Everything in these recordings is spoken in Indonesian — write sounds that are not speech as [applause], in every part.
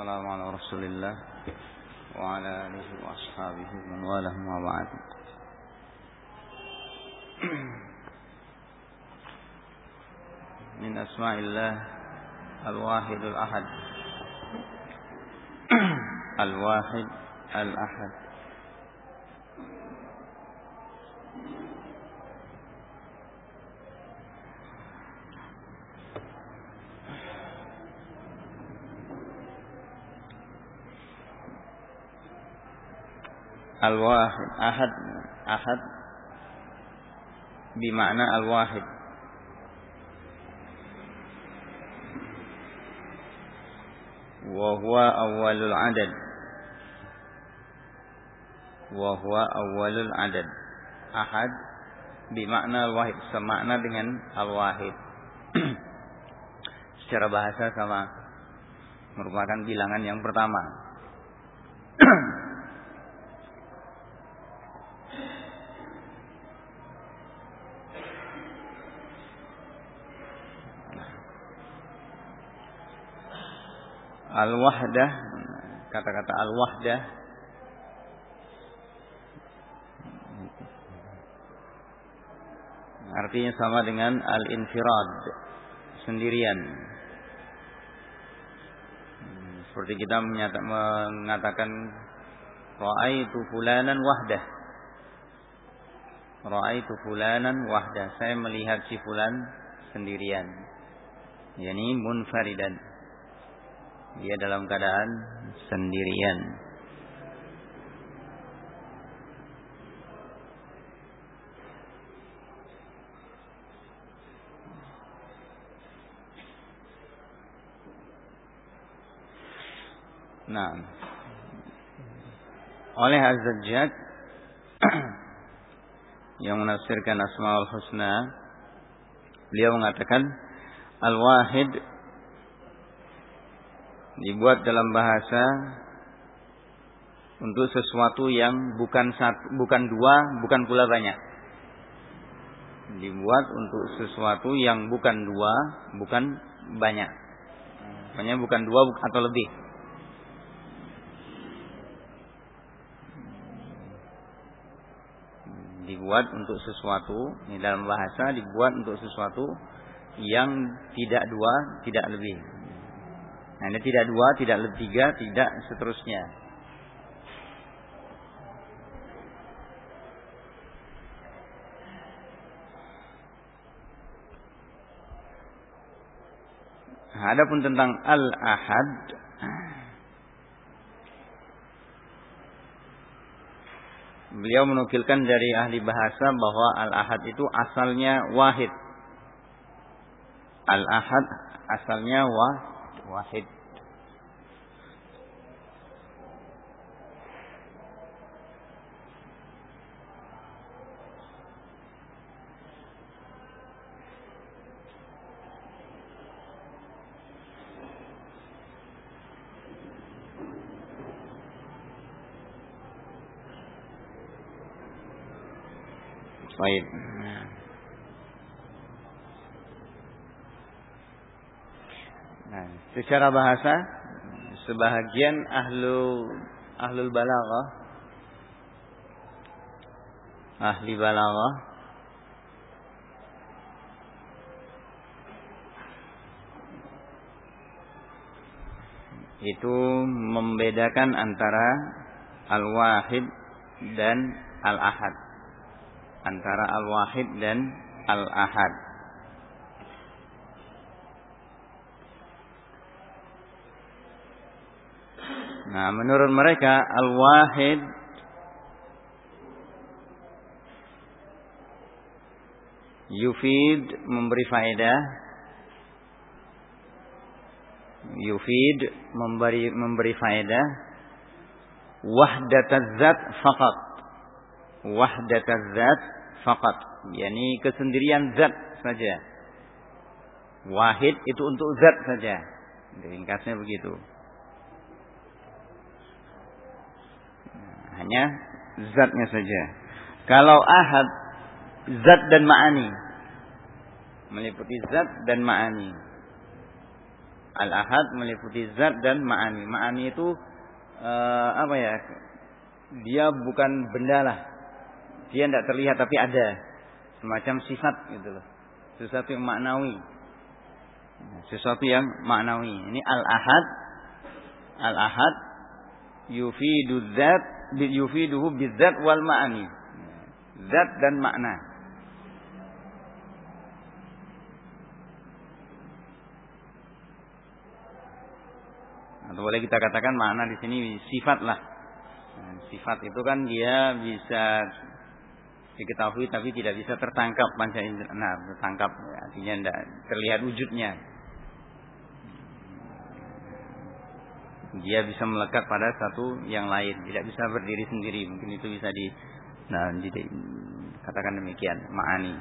والسلام على رسول الله وعلى آله وأصحابه ومن والاه ما بعد. من أسماء الله الواحد الأحد. الواحد الأحد. Al-Wahid. Ahad. Ahad. Bimakna Al-Wahid. Wahuwa awalul adad. Wahuwa awalul adad. Ahad. Bimakna Al-Wahid. Semakna dengan Al-Wahid. [clears throat] Secara bahasa sama. Merupakan bilangan yang pertama Al-wahdah. Kata-kata al-wahdah. Artinya sama dengan al-infirad. Sendirian. Seperti kita mengatakan ra'aitu fulanan wahdah. Ra'aitu fulanan wahdah. Saya melihat si fulan sendirian. Yakni munfaridan dia dalam keadaan sendirian. Nah, oleh Az-Zajjad [clears throat] yang menafsirkan Asmaul Husna, beliau mengatakan Al-Wahid dibuat dalam bahasa untuk sesuatu yang bukan satu, bukan dua, bukan pula banyak. Dibuat untuk sesuatu yang bukan dua, bukan banyak. Hanya bukan dua atau lebih. Dibuat untuk sesuatu, ini dalam bahasa dibuat untuk sesuatu yang tidak dua, tidak lebih. Nah, ini tidak dua, tidak tiga, tidak seterusnya. Adapun tentang al-ahad Beliau menukilkan dari ahli bahasa bahwa al-ahad itu asalnya wahid. Al-ahad asalnya wahid واحد طيب secara bahasa sebahagian ahlu ahlul balaghah. Ahli balaghah. Itu membedakan antara al-wahid dan al-ahad. Antara al-wahid dan al-ahad Nah, menurut mereka al-wahid yufid memberi faedah. Yufid memberi memberi faedah. Wahdataz faqat. Wahdataz faqat. Yakni kesendirian zat saja. Wahid itu untuk zat saja. Ringkasnya begitu hanya zatnya saja. Kalau ahad zat dan ma'ani meliputi zat dan ma'ani. Al-ahad meliputi zat dan ma'ani. Ma'ani itu uh, apa ya? Dia bukan benda lah. Dia tidak terlihat tapi ada. Semacam sifat gitu loh. Sesuatu yang maknawi. Sesuatu yang maknawi. Ini al-ahad. Al-ahad yufidu zat yufiduhu bidzat wal ma'ani. Zat dan makna. Atau boleh kita katakan makna di sini sifat lah. Nah, sifat itu kan dia bisa diketahui tapi tidak bisa tertangkap panca indera. Nah, tertangkap artinya tidak terlihat wujudnya. Dia bisa melekat pada satu yang lain, tidak bisa berdiri sendiri. Mungkin itu bisa di nah, jadi katakan demikian, ma'ani.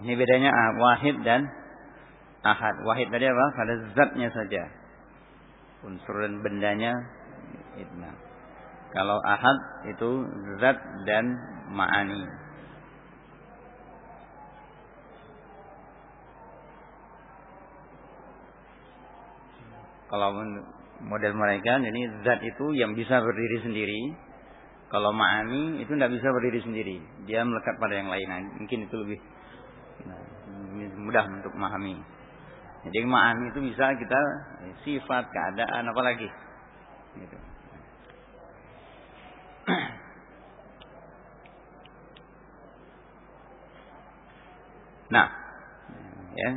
Ini bedanya ah, wahid dan ahad. Wahid tadi apa? Pada zatnya saja. Unsur dan bendanya. Nah. Kalau ahad itu zat dan ma'ani. Kalau model mereka, jadi zat itu yang bisa berdiri sendiri. Kalau ma'ani itu tidak bisa berdiri sendiri. Dia melekat pada yang lain. Mungkin itu lebih Nah, mudah untuk memahami. Jadi memahami itu bisa kita eh, sifat, keadaan, apa lagi. Gitu. Nah, ya.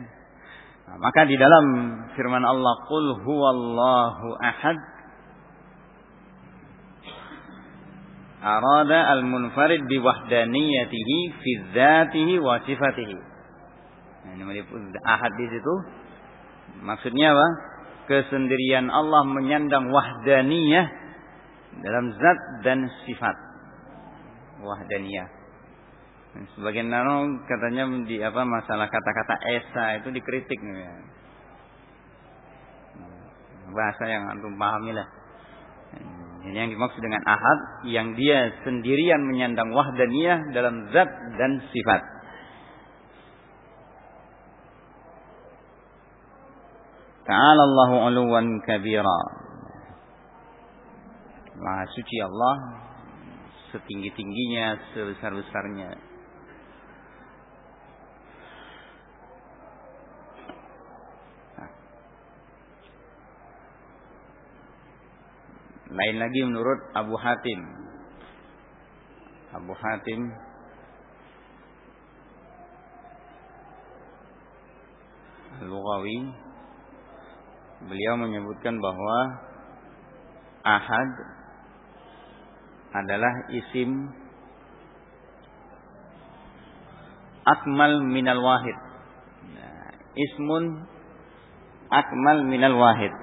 Nah, maka di dalam firman Allah, "Qul huwallahu ahad." Arada al-munfarid bi wahdaniyatihi fi dzatihi wa sifatihi. Nah, ini ahad di situ. Maksudnya apa? Kesendirian Allah menyandang wahdaniyah dalam zat dan sifat. Wahdaniyah. Sebagian nano katanya di apa masalah kata-kata esa itu dikritik ya. Bahasa yang antum pahami lah. Ini yang dimaksud dengan ahad yang dia sendirian menyandang wahdaniyah dalam zat dan sifat. Ta'ala Allahu uluwan kabira. Maha suci Allah setinggi-tingginya, sebesar-besarnya. Nah. Lain lagi menurut Abu Hatim. Abu Hatim Al-Lughawi beliau menyebutkan bahwa ahad adalah isim akmal minal wahid. Nah, ismun akmal minal wahid.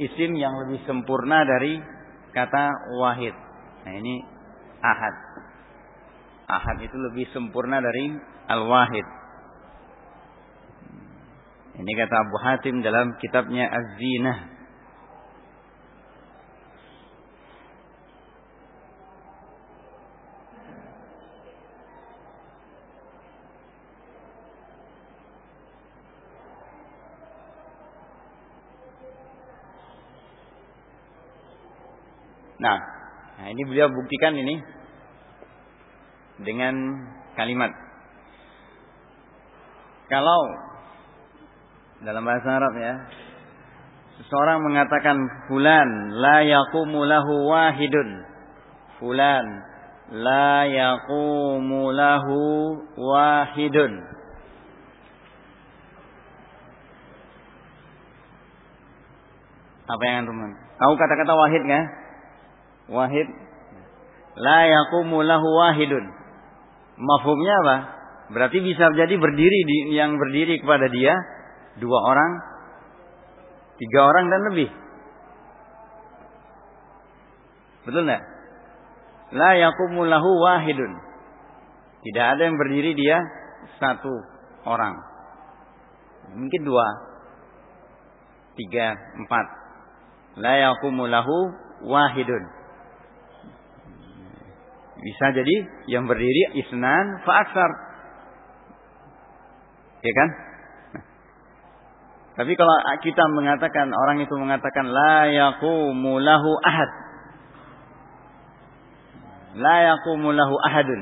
Isim yang lebih sempurna dari kata wahid. Nah, ini ahad. Ahad itu lebih sempurna dari al-wahid. Ini kata Abu Hatim dalam kitabnya Az-Zinah. Nah, nah ini beliau buktikan ini dengan kalimat. Kalau dalam bahasa Arab ya. Seseorang mengatakan fulan la yaqumu lahu wahidun. Fulan la yaqumu lahu wahidun. Apa yang antum Tahu kata-kata wahid kan? Wahid la yaqumu lahu wahidun. Mafhumnya apa? Berarti bisa jadi berdiri di, yang berdiri kepada dia dua orang, tiga orang dan lebih. Betul nggak? La yakumu lahu wahidun. Tidak ada yang berdiri dia satu orang. Mungkin dua, tiga, empat. La yakumu lahu wahidun. Bisa jadi yang berdiri isnan fa'aksar. Ya kan? Nah. Tapi kalau kita mengatakan orang itu mengatakan la yaqumu lahu ahad. La yaqumu lahu ahadun.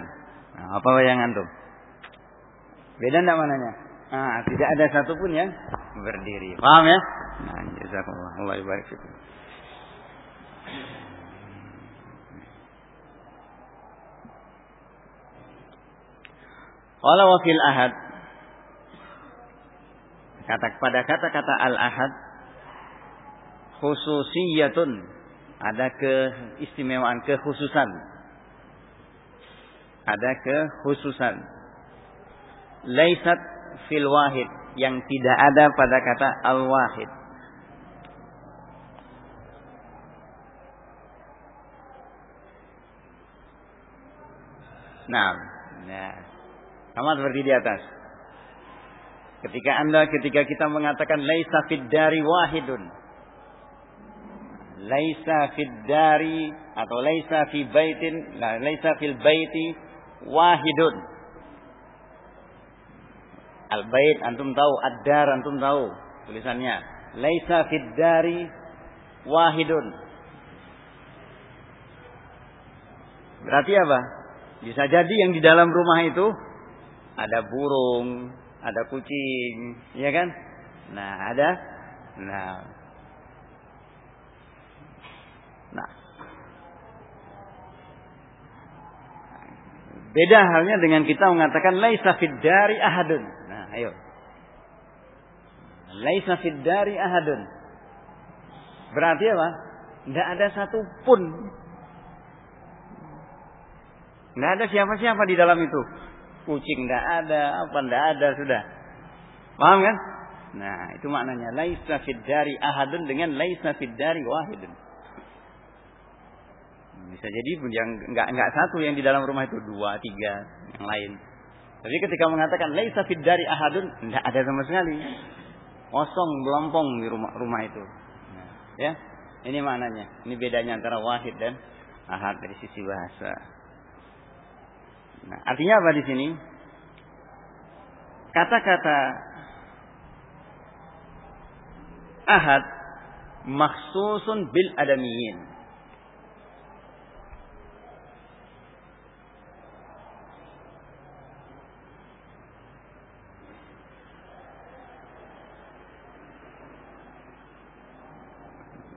Nah, apa yang antum? Beda enggak mananya? Ah, tidak ada satupun yang berdiri. Paham ya? Nah, jazakumullah. Allah barik fikum. Qala wa fil ahad. Kata pada kata-kata al-ahad khususiyatun. Ada keistimewaan kekhususan. Ada kekhususan. Laisat fil wahid yang tidak ada pada kata al-wahid. Nah, nah, sama seperti di atas. Ketika Anda ketika kita mengatakan laisa fid dari wahidun. Laisa fid dari atau laisa fi baitin, laisa fil baiti wahidun. Al bait antum tahu, ad-dar antum tahu tulisannya. Laisa fid dari wahidun. Berarti apa? Bisa jadi yang di dalam rumah itu ada burung, ada kucing, ya kan? Nah, ada nah Nah. Beda halnya dengan kita mengatakan laisa fid dari ahadun. Nah, ayo. Laisa fid dari ahadun. Berarti apa? Tidak ada satu pun. Tidak ada siapa-siapa di dalam itu kucing tidak ada, apa tidak ada sudah. Paham kan? Nah, itu maknanya laisa fid dari ahadun dengan laisa fid dari wahidun. Bisa jadi yang enggak enggak satu yang di dalam rumah itu dua, tiga, yang lain. Tapi ketika mengatakan laisa fid dari ahadun, tidak ada sama sekali. Kosong, belompong di rumah rumah itu. Nah, ya, ini maknanya. Ini bedanya antara wahid dan ahad dari sisi bahasa. Nah, artinya apa di sini? Kata-kata ahad maksusun bil adamiyin.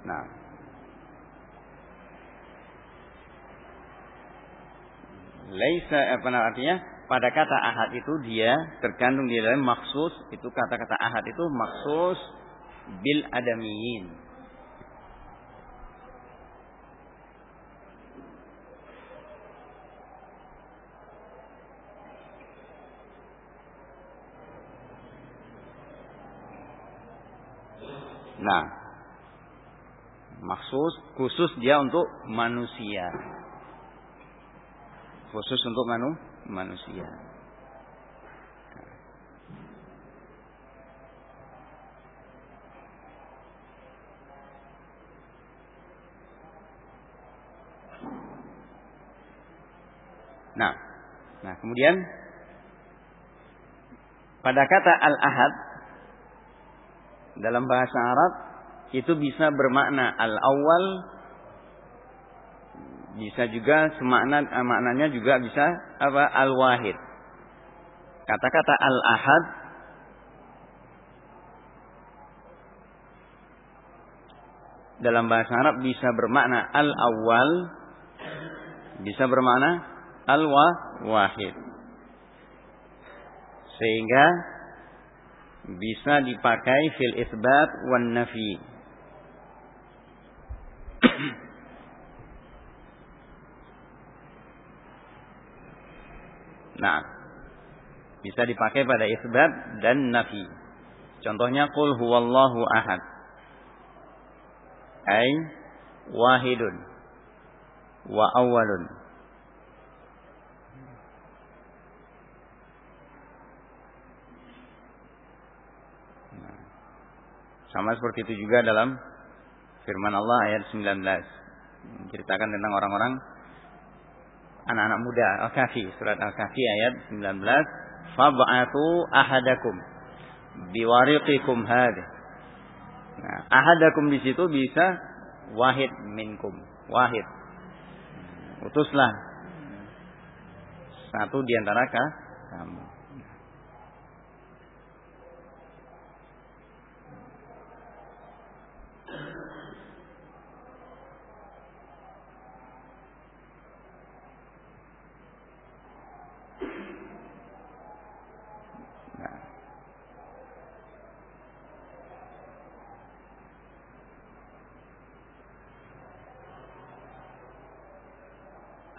Nah, laisa apa artinya pada kata ahad itu dia terkandung di dalam maksus itu kata-kata ahad itu maksus bil adamiyin. Nah, maksus khusus dia untuk manusia khusus untuk manu, manusia. Nah, nah kemudian pada kata al-ahad dalam bahasa Arab itu bisa bermakna al-awwal bisa juga semakna eh, maknanya juga bisa apa al-wahid. Kata-kata al-ahad dalam bahasa Arab bisa bermakna al-awwal bisa bermakna al-wahid. Sehingga bisa dipakai fil isbat wan nafi. Nah, bisa dipakai pada isbat dan nafi. Contohnya qul huwallahu ahad. Ai wahidun wa awwalun. Nah, sama seperti itu juga dalam firman Allah ayat 19 menceritakan tentang orang-orang anak-anak muda Al-Kahfi surat Al-Kahfi ayat 19 fab'atu ahadakum biwariqikum hadhi. Nah, ahadakum di situ bisa wahid minkum, wahid. Utuslah satu di antara kamu.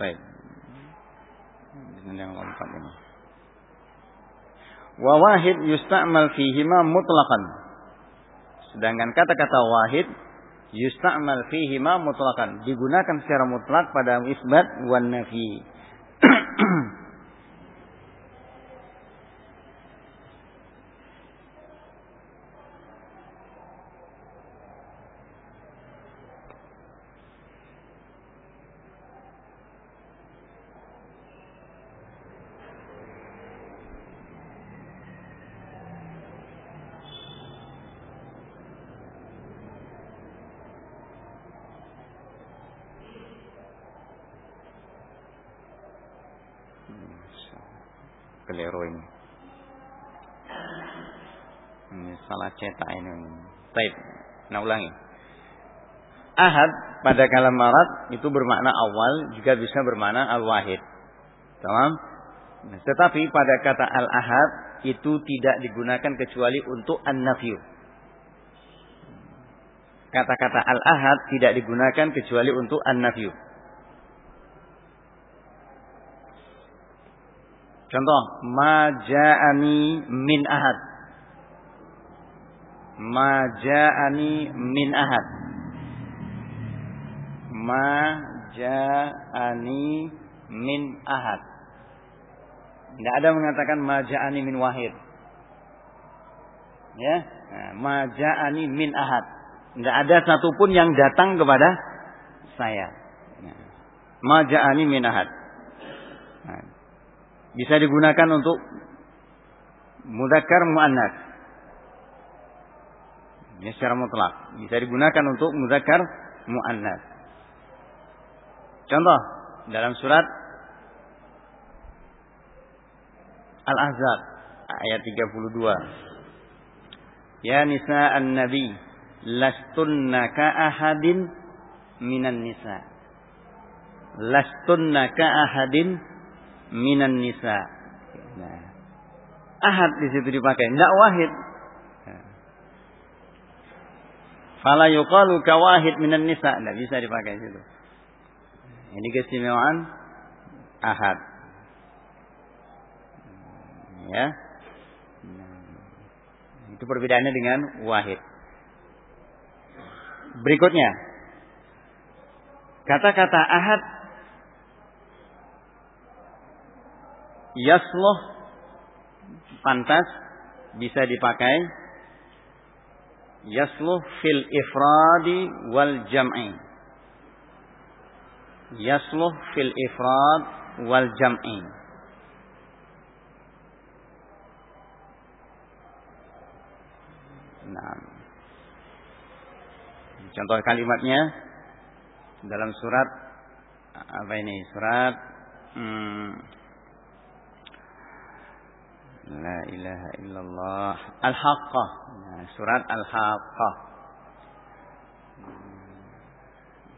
Baik. Ini yang keempat ini. Wa wahid yusta'mal fihima mutlaqan. Sedangkan kata-kata wahid yusta'mal fihima mutlaqan. Digunakan secara mutlak pada isbat wan nafi. [clears throat] keliru ini. Ini ini. Baik, nah ulangi. Ahad pada kalam Arab itu bermakna awal juga bisa bermakna al-wahid. Tamam? Nah, tetapi pada kata al-ahad itu tidak digunakan kecuali untuk an-nafyu. Kata-kata al-ahad tidak digunakan kecuali untuk an-nafyu. Contoh, ma ja'ani min ahad. Ma ja'ani min ahad. Ma ja'ani min ahad. Tidak ada mengatakan ma ja'ani min wahid. Ya, nah, ma ja'ani min ahad. Tidak ada satupun yang datang kepada saya. Nah, ma ja'ani min ahad. Nah, bisa digunakan untuk mudakkar muannas. Ini secara mutlak. Bisa digunakan untuk mudakkar muannas. Contoh dalam surat Al-Ahzab ayat 32. Ya nisa an-nabi lastunna ka ahadin minan nisa. Lastunna ka ahadin minan nisa. Nah, ahad di situ dipakai, tidak wahid. Fala yuqalu kawahid minan nisa, tidak bisa dipakai situ. Ini keistimewaan ahad. Ya. Itu perbedaannya dengan wahid. Berikutnya. Kata-kata ahad yasluh pantas bisa dipakai yasluh fil ifradi wal jam'i. Yasluh fil ifrad wal jam'i. Nah contoh kalimatnya dalam surat apa ini? Surat hmm, La ilaha illallah. Al-Haqqah. Nah, surat Al-Haqqah.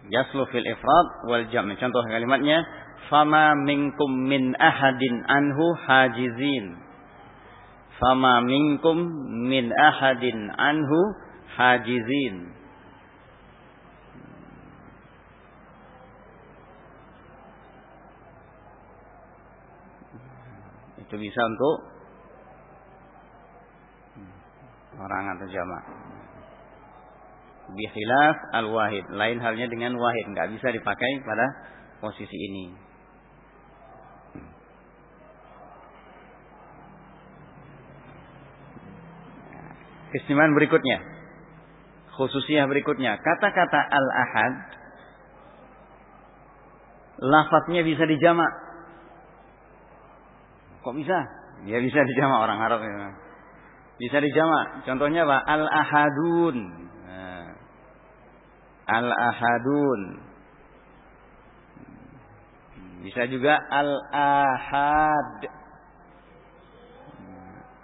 Yaslu fil ifrad wal jam. Contoh kalimatnya. Fama minkum min ahadin anhu hajizin. Fama minkum min ahadin anhu hajizin. Itu bisa untuk orang atau jamak. Bihilaf al-wahid. Lain halnya dengan wahid. Nggak bisa dipakai pada posisi ini. Keistimewaan berikutnya. Khususnya berikutnya. Kata-kata al-ahad. Lafaznya bisa dijamak. Kok bisa? Ya bisa dijamak orang Arab ya. Bisa dijamak. Contohnya apa? Al-ahadun. Nah. Al-ahadun. Bisa juga al-ahad.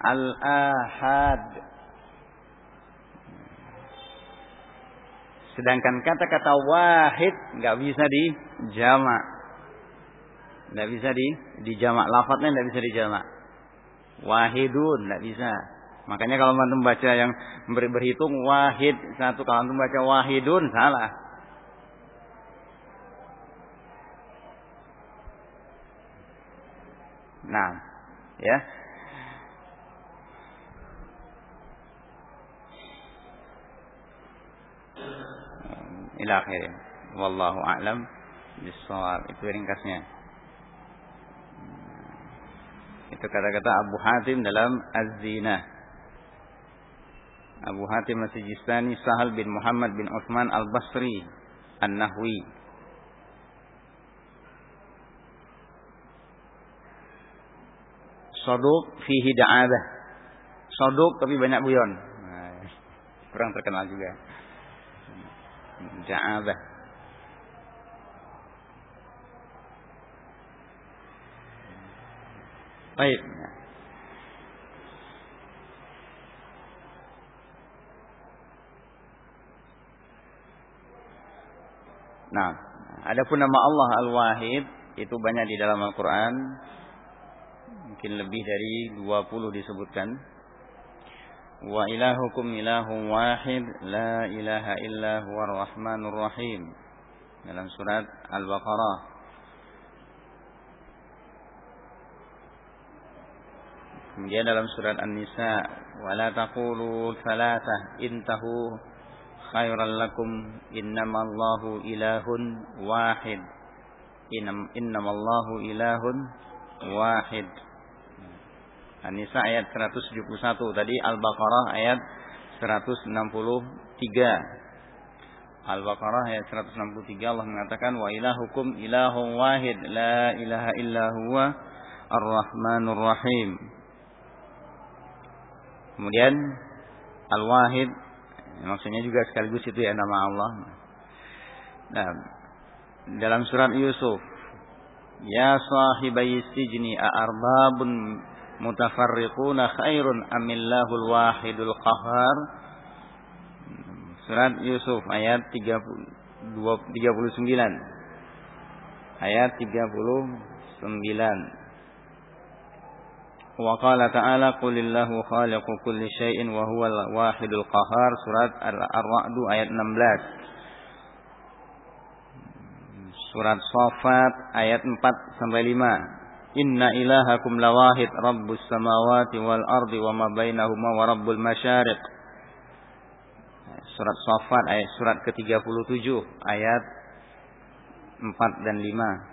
Al-ahad. Sedangkan kata-kata wahid nggak bisa dijamak. Nggak bisa di dijamak. Lafadznya nggak bisa dijamak. Wahidun nggak bisa. Makanya kalau antum baca yang ber berhitung wahid satu, kalau antum baca wahidun salah. Nah, ya. Ila akhirnya. Wallahu a'lam bisawab. Itu ringkasnya. Itu kata-kata Abu Hatim dalam Az-Zinah. Abu Hatim As-Sijistani Sahal bin Muhammad bin Uthman Al-Basri An-Nahwi. Soduk fihi da'abah Soduk tapi banyak buyon nah, Kurang terkenal juga. Da'abah Baik Nah, adapun nama Allah Al-Wahid itu banyak di dalam Al-Qur'an. Mungkin lebih dari 20 disebutkan. Wa ilahukum ilahun wahid la ilaha illa huwa rahmanur rahim. Dalam surat Al-Baqarah. Kemudian dalam surat An-Nisa, "Wala taqulu thalathah intahu khairan lakum. Innamallahu ilahun wahid. Innam, innamallahu ilahun wahid. An-Nisa ayat 171 tadi Al-Baqarah ayat 163 Al-Baqarah ayat 163 Allah mengatakan wa ilahukum ilahun wahid. La ilaha illa huwa ar-rahmanur rahim. Kemudian Al-Wahid Maksudnya juga sekaligus itu ya nama Allah. Nah, dalam surat Yusuf, Ya sahibai sijni a'arbabun mutafarriquna khairun amillahul wahidul qahar. Surat Yusuf ayat 30, 39. Ayat 39. Qala ta'ala qulillahu khaliqu kulli syai'in wa huwal wahidul qahar surat Ar-Ra'd ayat 16 Surat Safat ayat 4 sampai 5 Inna ilahakum lawahid rabbus samawati wal ardi wa ma bainahuma wa rabbul masyariq. Surat Safat ayat surat ke-37 ayat 4 dan 5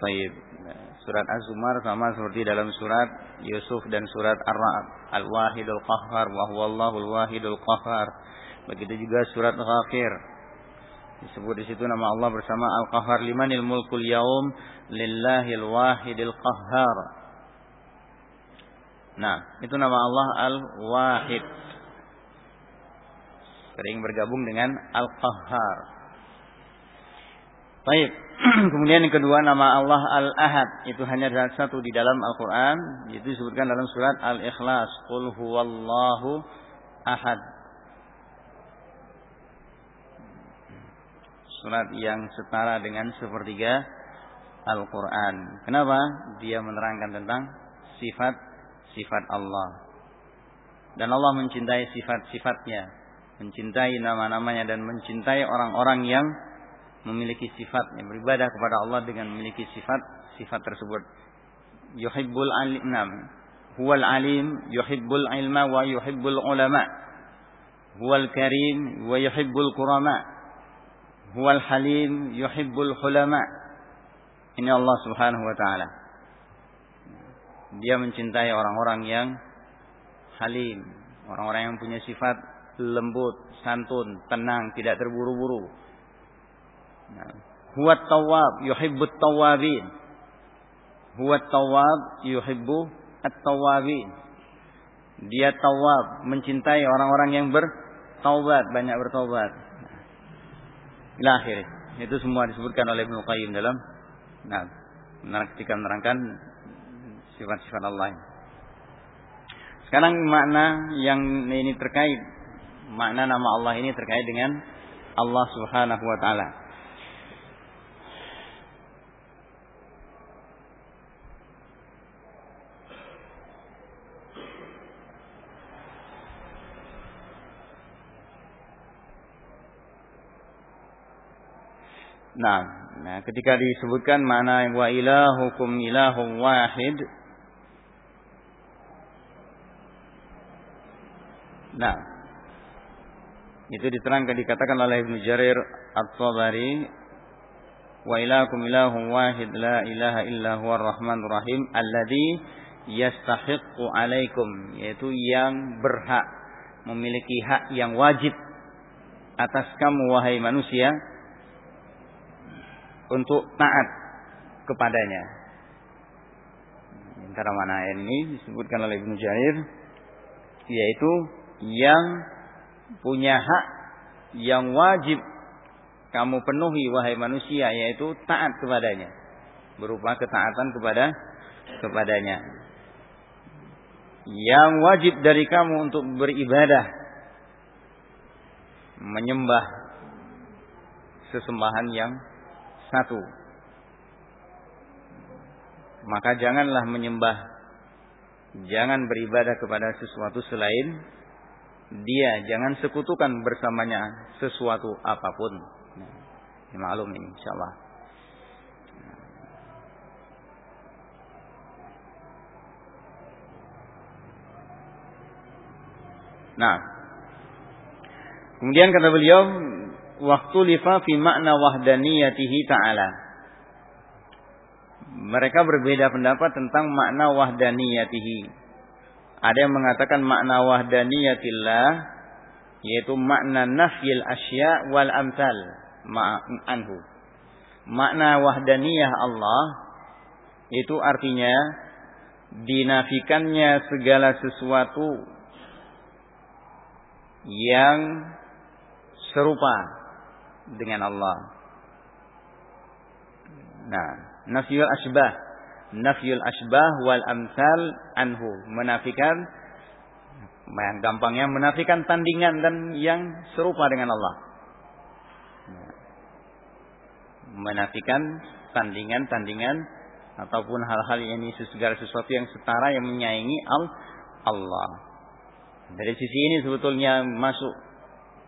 Baik. Surat Az-Zumar sama seperti dalam surat Yusuf dan surat Ar-Ra'd. Al-Wahidul Qahhar wa huwallahul Wahidul Qahhar. Begitu juga surat Ghafir. Disebut di situ nama Allah bersama Al-Qahhar limanil mulkul yaum lillahil wahidil qahhar. Nah, itu nama Allah Al-Wahid. Sering bergabung dengan Al-Qahhar. Baik. [clears throat] Kemudian yang kedua nama Allah Al-Ahad itu hanya ada satu di dalam Al-Qur'an, itu disebutkan dalam surat Al-Ikhlas, Qul huwallahu ahad. Surat yang setara dengan sepertiga Al-Qur'an. Kenapa? Dia menerangkan tentang sifat-sifat Allah. Dan Allah mencintai sifat-sifatnya, mencintai nama-namanya dan mencintai orang-orang yang memiliki sifat yang beribadah kepada Allah dengan memiliki sifat sifat tersebut. Yuhibbul alim. Huwal alim yuhibbul ilma wa yuhibbul ulama. Huwal karim wa yuhibbul kurama. Huwal halim yuhibbul hulama. Ini Allah Subhanahu wa taala. Dia mencintai orang-orang yang halim, orang-orang yang punya sifat lembut, santun, tenang, tidak terburu-buru Huwa tawab, yuhibbut tawabin. Huwa tawab yuhibbu at-tawabin. Dia tawab, mencintai orang-orang yang bertaubat, banyak bertaubat. Ila Itu semua disebutkan oleh Ibnu Qayyim dalam nah, ketika menerangkan sifat-sifat Allah. Sekarang makna yang ini terkait makna nama Allah ini terkait dengan Allah Subhanahu wa taala. Nah, nah ketika disebutkan mana wa ilahukum ilahum wahid. Nah, itu diterangkan dikatakan oleh Ibnu Jarir At-Tabari wa ilahukum ilahum wahid la ilaha illa huwa rahmanur rahim alladhi yastahiqqu alaikum yaitu yang berhak memiliki hak yang wajib atas kamu wahai manusia untuk taat kepadanya. Antara mana ini disebutkan oleh Ibnu Jarir yaitu yang punya hak yang wajib kamu penuhi wahai manusia yaitu taat kepadanya berupa ketaatan kepada kepadanya yang wajib dari kamu untuk beribadah menyembah sesembahan yang satu. Maka janganlah menyembah, jangan beribadah kepada sesuatu selain dia, jangan sekutukan bersamanya sesuatu apa pun. Ini maklum ini insyaallah. Nah, kemudian kata beliau waktu lifa fi makna wahdaniyatihi ta'ala. Mereka berbeda pendapat tentang makna wahdaniyatihi. Ada yang mengatakan makna wahdaniyatillah yaitu makna nafyil asya wal amsal anhu. Makna wahdaniyah Allah itu artinya dinafikannya segala sesuatu yang serupa dengan Allah. Nah, nafyul asbah, nafyul asbah wal amsal anhu, menafikan yang gampangnya menafikan tandingan dan yang serupa dengan Allah. Menafikan tandingan-tandingan ataupun hal-hal yang ini segala sesuatu yang setara yang menyaingi Allah. Dari sisi ini sebetulnya masuk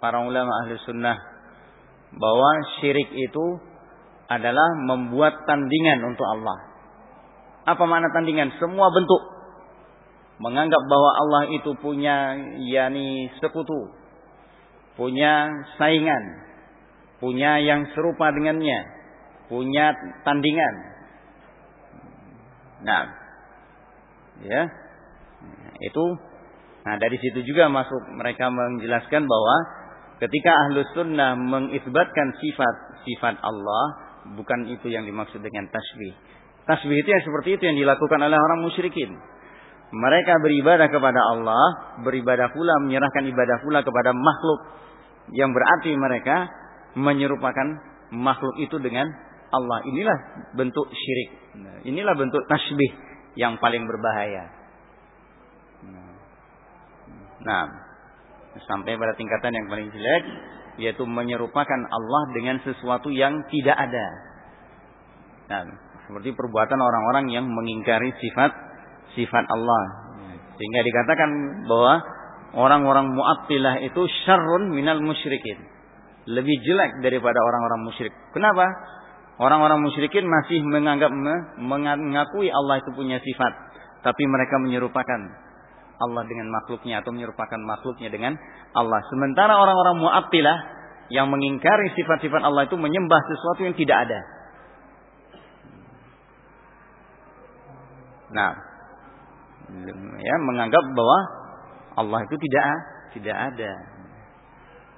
para ulama ahli sunnah bahwa syirik itu adalah membuat tandingan untuk Allah. Apa makna tandingan? Semua bentuk menganggap bahwa Allah itu punya yani sekutu, punya saingan, punya yang serupa dengannya, punya tandingan. Nah, ya, itu. Nah dari situ juga masuk mereka menjelaskan bahwa Ketika ahlu sunnah mengisbatkan sifat-sifat Allah, bukan itu yang dimaksud dengan tasbih. Tasbih itu yang seperti itu yang dilakukan oleh orang musyrikin. Mereka beribadah kepada Allah, beribadah pula, menyerahkan ibadah pula kepada makhluk. Yang berarti mereka menyerupakan makhluk itu dengan Allah. Inilah bentuk syirik. Inilah bentuk tasbih yang paling berbahaya. Nah, sampai pada tingkatan yang paling jelek yaitu menyerupakan Allah dengan sesuatu yang tidak ada. Nah, seperti perbuatan orang-orang yang mengingkari sifat sifat Allah. Sehingga dikatakan bahwa orang-orang Mu'attilah itu syarrun minal musyrikin. Lebih jelek daripada orang-orang musyrik. Kenapa? Orang-orang musyrikin masih menganggap mengakui Allah itu punya sifat, tapi mereka menyerupakan Allah dengan makhluknya atau menyerupakan makhluknya dengan Allah. Sementara orang-orang Mu'attilah yang mengingkari sifat-sifat Allah itu menyembah sesuatu yang tidak ada. Nah, ya menganggap bahwa Allah itu tidak tidak ada.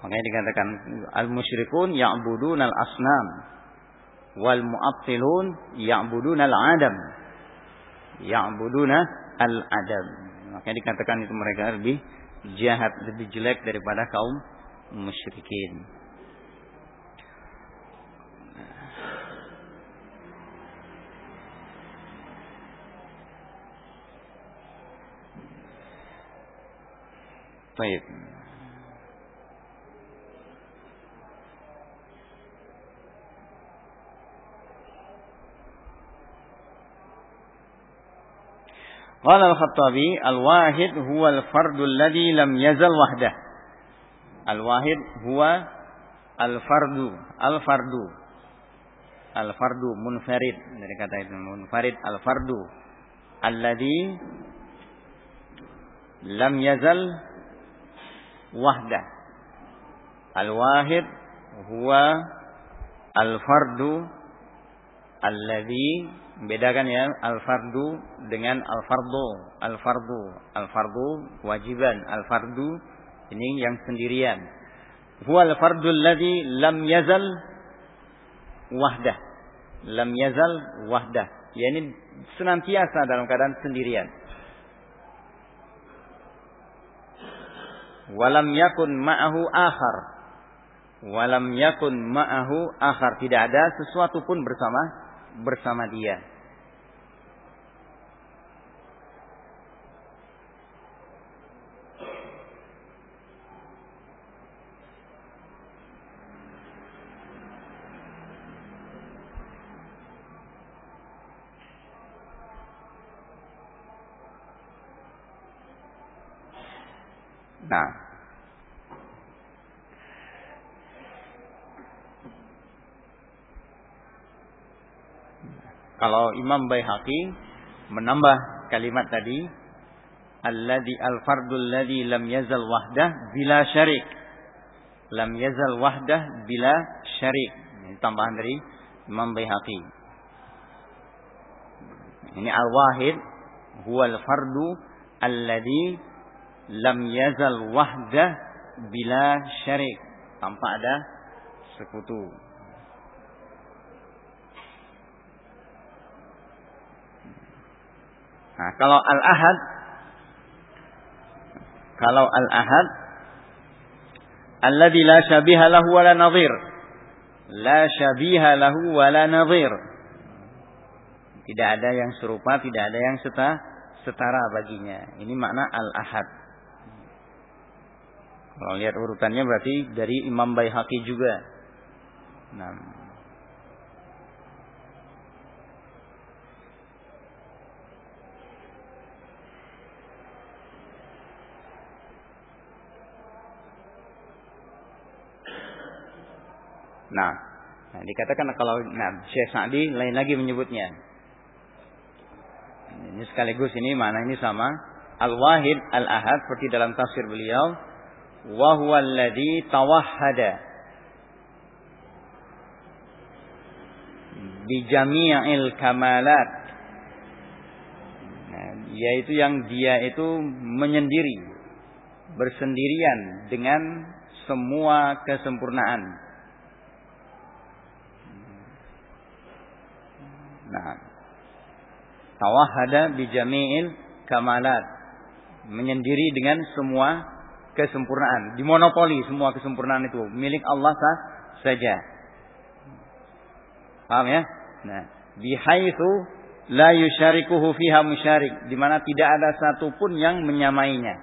Makanya dikatakan al-musyrikun ya'budun al-asnam wal mu'attilun ya'budun al-adam. ya'buduna al-adam. Makanya dikatakan itu mereka lebih jahat, lebih jelek daripada kaum musyrikin. Baik. قال الخطابي الواحد هو الفرد الذي لم يزل وحده الواحد هو الفرد الفرد الفرد منفرد dari kata itu munfarid al-fardu alladhi lam yazal wahdah al-wahid huwa al-fardu alladhi Bedakan ya al-fardu dengan al-fardu. Al-fardu, al-fardu kewajiban, al-fardu ini yang sendirian. Huwa al-fardu alladhi lam yazal wahdah. Lam yazal wahdah. Yani senantiasa dalam keadaan sendirian. Walam yakun ma'ahu akhar. Walam yakun ma'ahu akhar. Tidak ada sesuatu pun bersama bersama dia. Nah, Kalau Imam Baihaqi menambah kalimat tadi, alladhi al-fardul lam yazal wahdah bila syarik. Lam yazal wahdah bila syarik. Ini tambahan dari Imam Baihaqi. Ini al-wahid huwa al-fardu alladhi lam yazal wahdah bila syarik. Tanpa ada sekutu. Nah, kalau al-ahad kalau al-ahad alladzi la syabiha lahu wa la nadhir. La syabiha lahu wa la nadhir. Tidak ada yang serupa, tidak ada yang seta, setara baginya. Ini makna al-ahad. Kalau lihat urutannya berarti dari Imam Baihaqi juga. Nah, Nah, nah dikatakan kalau nah, Syekh Sa'di lain lagi menyebutnya. Ini sekaligus ini mana ini sama. Al-Wahid Al-Ahad seperti dalam tafsir beliau, wa huwa alladhi tawahhada bi jami'il kamalat. Nah, yaitu yang dia itu menyendiri, bersendirian dengan semua kesempurnaan. Nah. Tawahada bijami'il kamalat. Menyendiri dengan semua kesempurnaan. Dimonopoli semua kesempurnaan itu. Milik Allah sah saja. Paham ya? Nah. Bihaithu la yusyarikuhu fiha musyarik. Di mana tidak ada satupun yang menyamainya.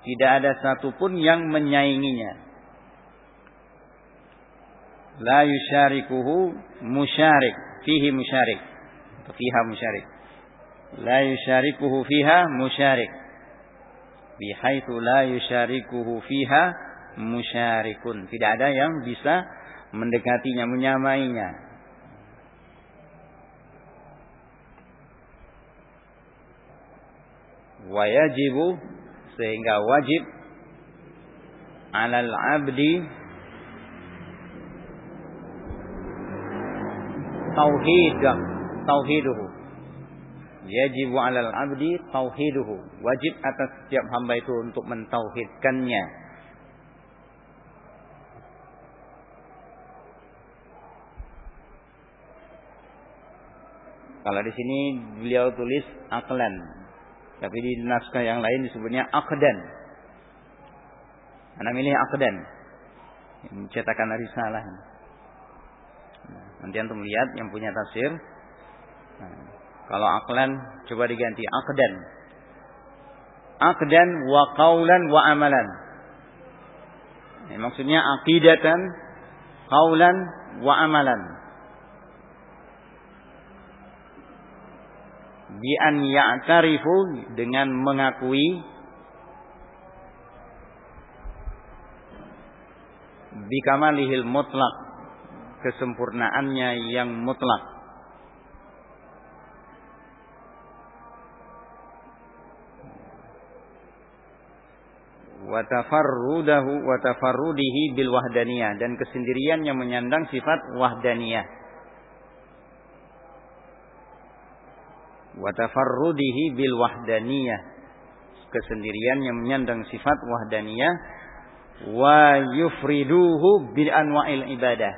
Tidak ada satupun yang menyainginya. La yusyarikuhu musyarik fihi musyarik fiha musyarik la yusyarikuhu fiha musyarik bihaitsu la yusyarikuhu fiha musyarikun tidak ada yang bisa mendekatinya menyamainya. Wajibu sehingga wajib alal abdi tauhid tauhiduhu yajibu 'alal 'abdi tauhiduhu wajib atas setiap hamba itu untuk mentauhidkannya Kalau di sini beliau tulis aklan. Tapi di naskah yang lain disebutnya akdan. Anak milih akdan. Cetakan risalah. Nah, nanti antum lihat yang punya tafsir. Nah, kalau aklan coba diganti akdan. Akdan wa qaulan wa amalan. Ya, maksudnya akidatan, qaulan wa amalan. Bi an ya'tarifu dengan mengakui bikamalihil mutlak kesempurnaannya yang mutlak wa tafarrudahu wa tafarrudihi bil wahdaniyah. Dan kesendiriannya menyandang sifat wahdaniyah. Wa tafarrudihi bil wahdaniyah. Kesendiriannya menyandang sifat wahdaniyah. Wa yufriduhu bil anwa'il ibadah.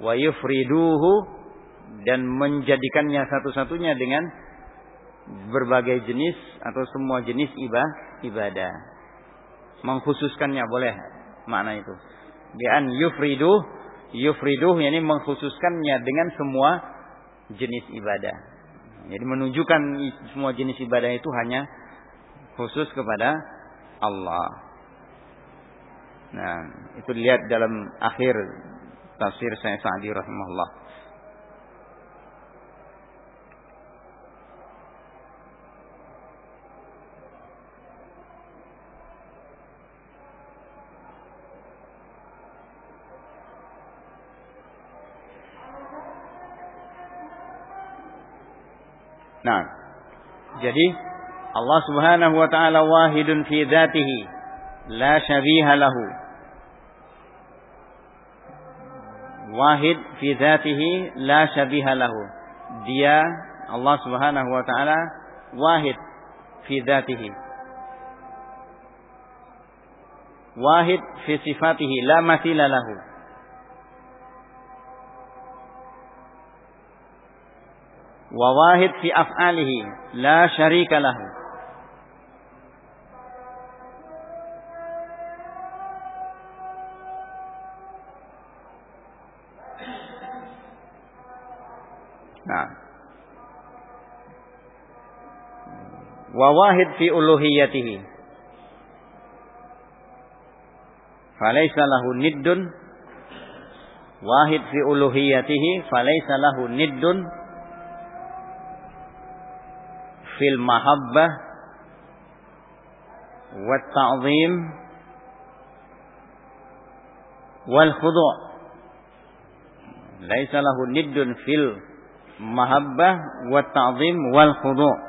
Wa yufriduhu dan menjadikannya satu-satunya dengan berbagai jenis atau semua jenis ibadah mengkhususkannya boleh makna itu. Bi an yufridu yufridu yakni mengkhususkannya dengan semua jenis ibadah. Jadi menunjukkan semua jenis ibadah itu hanya khusus kepada Allah. Nah, itu lihat dalam akhir tafsir saya Sa'di rahimahullah. Jadi Allah Subhanahu wa taala wahidun fi dzatihi la syabiha lahu wahid fi dzatihi la syabiha lahu. Dia Allah Subhanahu wa taala wahid fi dzatihi. Wahid fi sifatihi la mathila lahu. Wa wahid fi af'alihi la syarika lahu. Nah. Wa wahid fi uluhiyatihi. Falaysa lahu niddun wahid fi uluhiyatihi falaysa lahu niddun fil mahabbah wa ta'zim wal khudu' laisa lahu niddun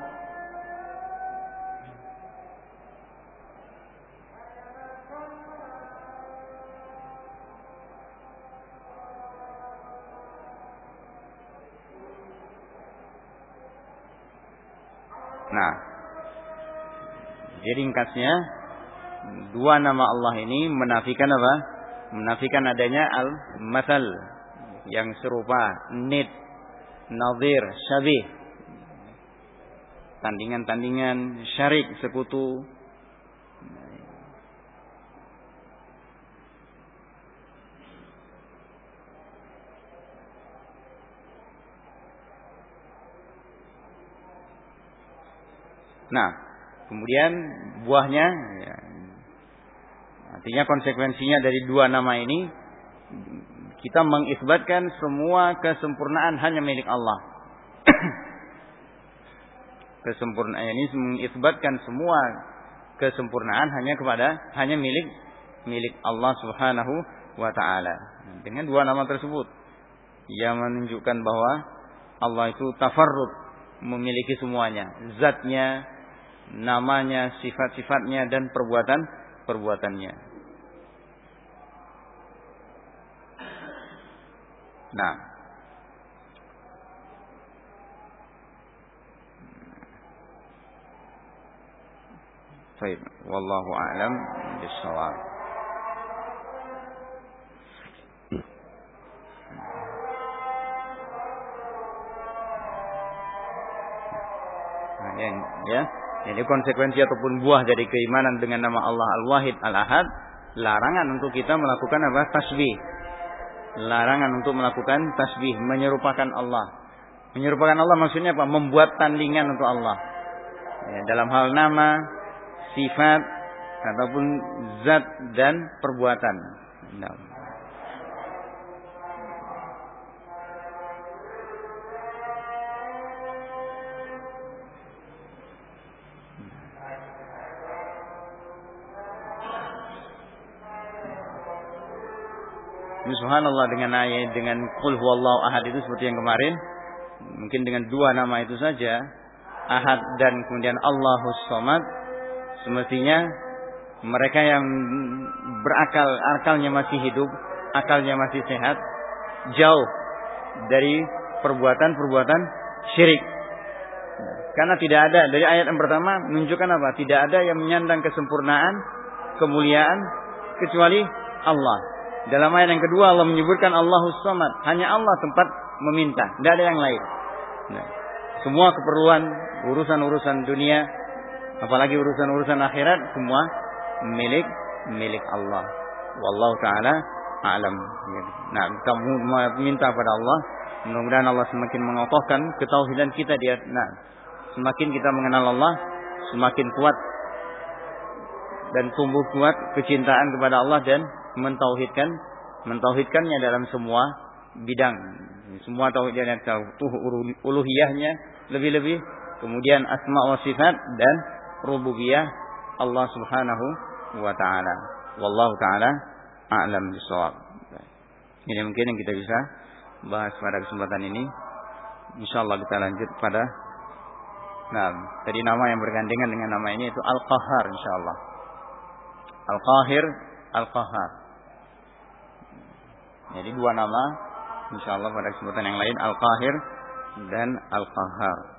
Nah, jadi ringkasnya dua nama Allah ini menafikan apa? Menafikan adanya al-masal yang serupa, nid Nazir, syabih. Tandingan-tandingan syarik, sekutu. Nah, kemudian buahnya, ya, artinya konsekuensinya dari dua nama ini kita mengisbatkan semua kesempurnaan hanya milik Allah. [coughs] kesempurnaan ini mengisbatkan semua kesempurnaan hanya kepada hanya milik milik Allah Subhanahu wa taala. Dengan dua nama tersebut yang menunjukkan bahwa Allah itu tafarrud memiliki semuanya, zatnya, namanya, sifat-sifatnya dan perbuatan perbuatannya. Nah. Baik, wallahu a'lam bishawab. Jadi konsekuensi ataupun buah dari keimanan dengan nama Allah Al-Wahid Al-Ahad, larangan untuk kita melakukan apa? Tasbih. Larangan untuk melakukan tasbih, menyerupakan Allah. Menyerupakan Allah maksudnya apa? Membuat tandingan untuk Allah. Ya, dalam hal nama, sifat, ataupun zat dan perbuatan. Nah. Ini subhanallah dengan ayat dengan qul huwallahu ahad itu seperti yang kemarin. Mungkin dengan dua nama itu saja. Ahad dan kemudian Allahus Somad. Semestinya mereka yang berakal, akalnya masih hidup, akalnya masih sehat, jauh dari perbuatan-perbuatan syirik. Karena tidak ada dari ayat yang pertama menunjukkan apa? Tidak ada yang menyandang kesempurnaan, kemuliaan kecuali Allah. Dalam ayat yang kedua Allah menyebutkan Allahus Samad. Hanya Allah tempat meminta. Tidak ada yang lain. Nah, semua keperluan, urusan-urusan dunia, apalagi urusan-urusan akhirat, semua milik milik Allah. Wallahu taala alam. Nah, kita minta pada Allah, mudah-mudahan Allah semakin mengokohkan ketauhidan kita dia. Nah, semakin kita mengenal Allah, semakin kuat dan tumbuh kuat kecintaan kepada Allah dan mentauhidkan mentauhidkannya dalam semua bidang. Semua tauhidnya tuh uluhiyahnya lebih-lebih kemudian asma wa sifat dan rububiyah Allah Subhanahu wa taala. Wallahu taala a'lam bisawab ini mungkin yang kita bisa bahas pada kesempatan ini. Insyaallah kita lanjut pada Nah, tadi nama yang bergandengan dengan nama ini itu Al-Qahar insyaallah. Al-Qahir, Al-Qahar. Jadi dua nama insyaallah pada kesempatan yang lain Al-Qahir dan Al-Qahhar.